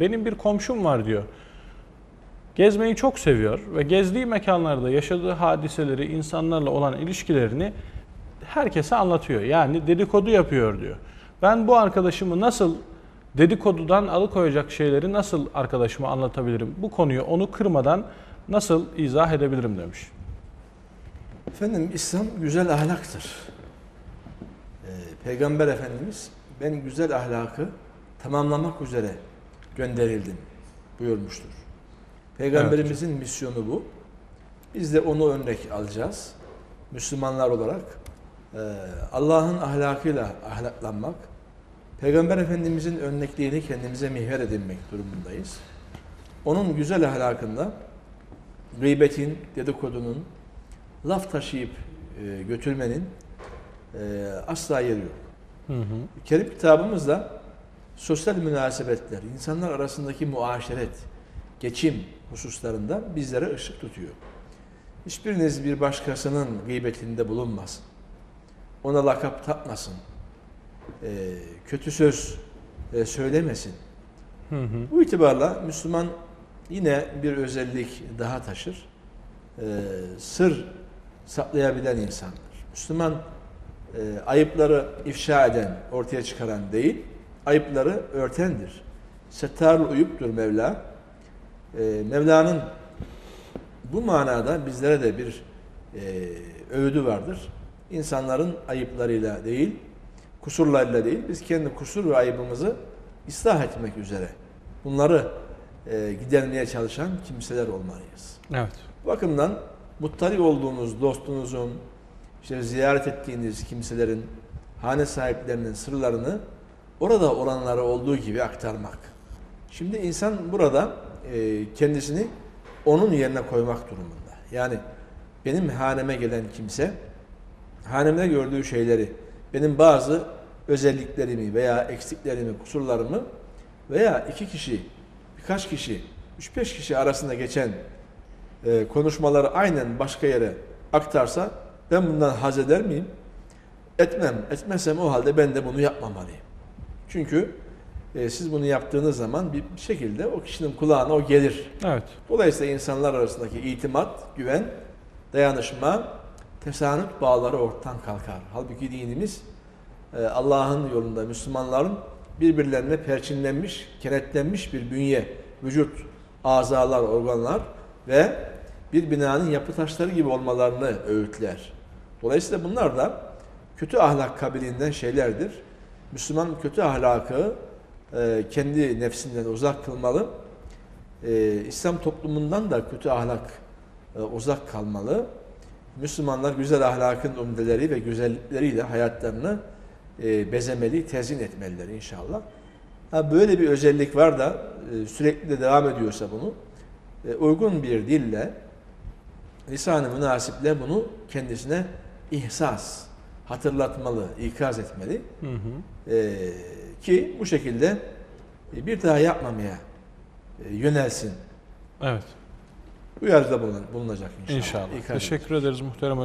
Benim bir komşum var diyor. Gezmeyi çok seviyor ve gezdiği mekanlarda yaşadığı hadiseleri, insanlarla olan ilişkilerini herkese anlatıyor. Yani dedikodu yapıyor diyor. Ben bu arkadaşımı nasıl dedikodudan alıkoyacak şeyleri nasıl arkadaşıma anlatabilirim? Bu konuyu onu kırmadan nasıl izah edebilirim demiş. Efendim İslam güzel ahlaktır. Ee, Peygamber Efendimiz ben güzel ahlakı tamamlamak üzere gönderildim buyurmuştur. Peygamberimizin misyonu bu. Biz de onu örnek alacağız. Müslümanlar olarak e, Allah'ın ahlakıyla ahlaklanmak, Peygamber Efendimizin örnekliğini kendimize mihver edinmek durumundayız. Onun güzel ahlakında gıybetin, dedikodunun, laf taşıyıp e, götürmenin e, asla yeri yok. Hı hı. Kerim kitabımızda sosyal münasebetler, insanlar arasındaki muaşeret, geçim hususlarında bizlere ışık tutuyor. Hiçbiriniz bir başkasının gıybetinde bulunmasın. Ona lakap takmasın. E, kötü söz e, söylemesin. Hı hı. Bu itibarla Müslüman yine bir özellik daha taşır. Ee, sır saklayabilen insandır. Müslüman e, ayıpları ifşa eden, ortaya çıkaran değil, ayıpları örtendir. Settarul uyuptur Mevla. Ee, Mevla'nın bu manada bizlere de bir e, öğüdü vardır. İnsanların ayıplarıyla değil, kusurlarıyla değil, biz kendi kusur ve ayıbımızı ıslah etmek üzere bunları e, gidermeye çalışan kimseler olmalıyız. Evet. Bu bakımdan muttali olduğunuz dostunuzun, işte ziyaret ettiğiniz kimselerin, hane sahiplerinin sırlarını orada olanlara olduğu gibi aktarmak. Şimdi insan burada e, kendisini onun yerine koymak durumunda. Yani benim haneme gelen kimse, hanemde gördüğü şeyleri, benim bazı özelliklerimi veya eksiklerimi, kusurlarımı veya iki kişi, birkaç kişi, üç beş kişi arasında geçen e, konuşmaları aynen başka yere aktarsa ben bundan haz eder miyim? Etmem. Etmezsem o halde ben de bunu yapmamalıyım. Çünkü e, siz bunu yaptığınız zaman bir şekilde o kişinin kulağına o gelir. Evet. Dolayısıyla insanlar arasındaki itimat, güven, dayanışma, tesanüt bağları ortadan kalkar. Halbuki dinimiz e, Allah'ın yolunda Müslümanların birbirlerine perçinlenmiş, kenetlenmiş bir bünye, vücut, azalar, organlar ve bir binanın yapı taşları gibi olmalarını öğütler. Dolayısıyla bunlar da kötü ahlak kabiliğinden şeylerdir. Müslüman kötü ahlakı e, kendi nefsinden uzak kılmalı. E, İslam toplumundan da kötü ahlak e, uzak kalmalı. Müslümanlar güzel ahlakın umdeleri ve güzellikleriyle hayatlarını e, bezemeli, tezyin etmeliler inşallah. Ha, böyle bir özellik var da e, sürekli de devam ediyorsa bunu e, uygun bir dille lisan-ı münasiple bunu kendisine ihsas, hatırlatmalı, ikaz etmeli. Hı hı. E, ki bu şekilde e, bir daha yapmamaya e, yönelsin. Evet. Uyarıda bulun- bulunacak inşallah. İnşallah. İkaz. Teşekkür ederiz muhterem